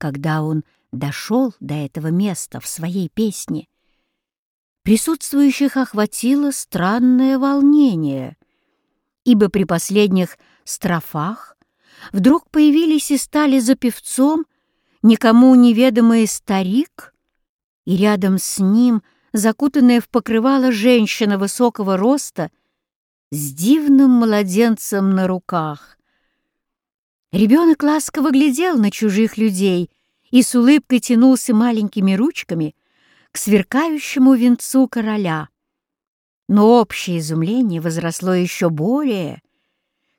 когда он дошел до этого места в своей песне, присутствующих охватило странное волнение, ибо при последних строфах вдруг появились и стали за певцом никому неведомый старик, и рядом с ним закутанная в покрывало женщина высокого роста с дивным младенцем на руках. Ребенок ласково глядел на чужих людей и с улыбкой тянулся маленькими ручками к сверкающему венцу короля. Но общее изумление возросло еще более,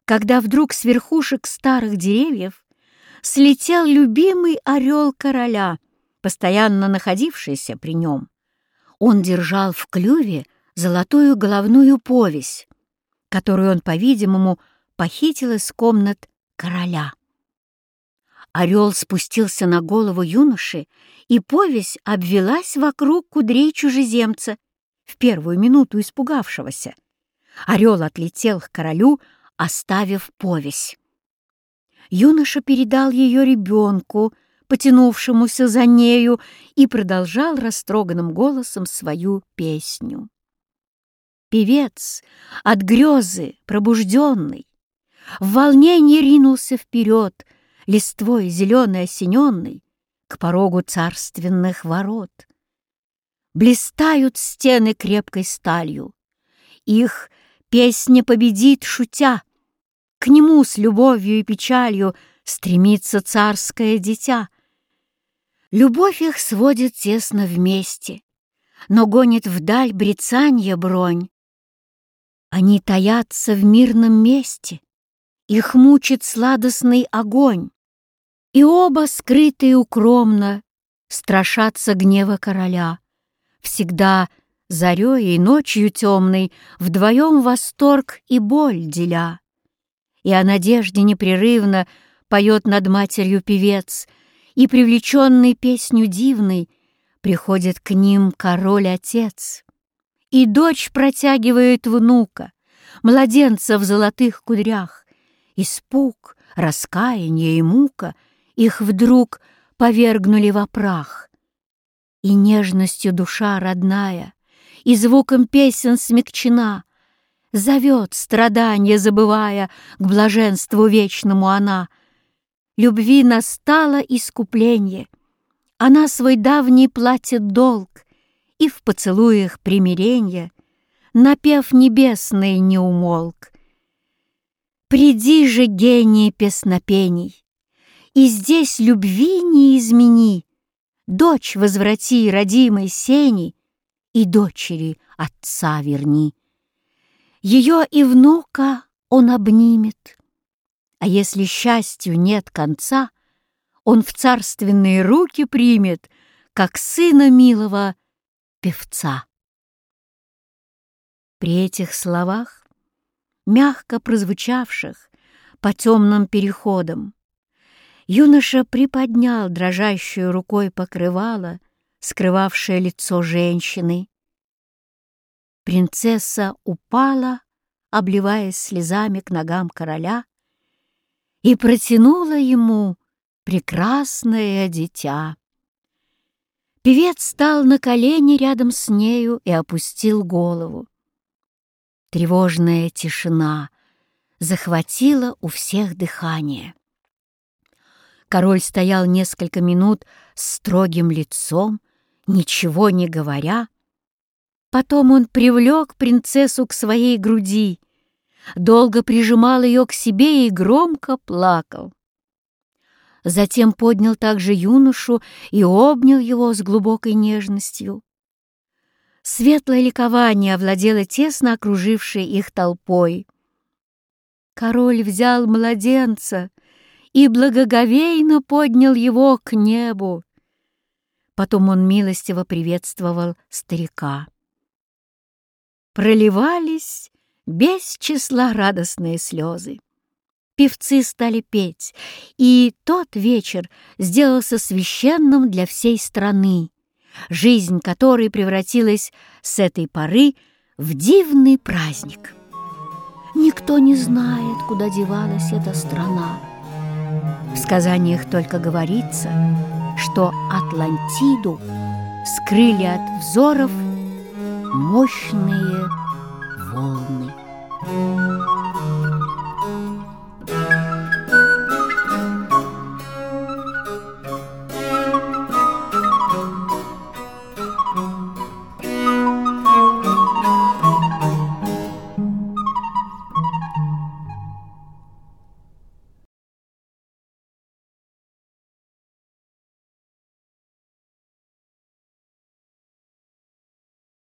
когда вдруг с верхушек старых деревьев слетел любимый орел короля, постоянно находившийся при нем. Он держал в клюве золотую головную повесь, которую он, по-видимому, похитил из комнат короля. Орел спустился на голову юноши, и повесь обвелась вокруг кудрей чужеземца, в первую минуту испугавшегося. Орел отлетел к королю, оставив повесь. Юноша передал ее ребенку, потянувшемуся за нею, и продолжал растроганным голосом свою песню. Певец, от грезы пробужденный, в волнении ринулся вперед, листвой зеленой осененной, к порогу царственных ворот. Блистают стены крепкой сталью, их песня победит, шутя, к нему с любовью и печалью стремится царское дитя. Любовь их сводит тесно вместе, но гонит вдаль брецанье бронь. Они таятся в мирном месте, их мучит сладостный огонь, и оба, скрытые укромно, страшатся гнева короля. Всегда зарей и ночью темной вдвоем восторг и боль деля. И о надежде непрерывно поет над матерью певец, и, привлеченный песню дивной, приходит к ним король-отец. И дочь протягивает внука, младенца в золотых кудрях, Испуг, раскаяние и мука их вдруг повергнули во прах. И нежностью душа родная, и звуком песен смягчена, Зовет страдания, забывая, к блаженству вечному она. Любви настало искупление, она свой давний платит долг, и в поцелуях примиренья, напев небесный не умолк. Приди же, гений песнопений, И здесь любви не измени, Дочь возврати родимой сени И дочери отца верни. Ее и внука он обнимет, А если счастью нет конца, Он в царственные руки примет, Как сына милого певца. При этих словах мягко прозвучавших по темным переходам. Юноша приподнял дрожащую рукой покрывало, скрывавшее лицо женщины. Принцесса упала, обливаясь слезами к ногам короля, и протянула ему прекрасное дитя. Певец стал на колени рядом с нею и опустил голову. Тревожная тишина захватила у всех дыхание. Король стоял несколько минут с строгим лицом, ничего не говоря. Потом он привлек принцессу к своей груди, долго прижимал ее к себе и громко плакал. Затем поднял также юношу и обнял его с глубокой нежностью. Светлое ликование овладело тесно окружившей их толпой. Король взял младенца и благоговейно поднял его к небу. Потом он милостиво приветствовал старика. Проливались без числа радостные слезы. Певцы стали петь, и тот вечер сделался священным для всей страны жизнь которой превратилась с этой поры в дивный праздник. Никто не знает, куда девалась эта страна. В сказаниях только говорится, что Атлантиду скрыли от взоров мощные волны.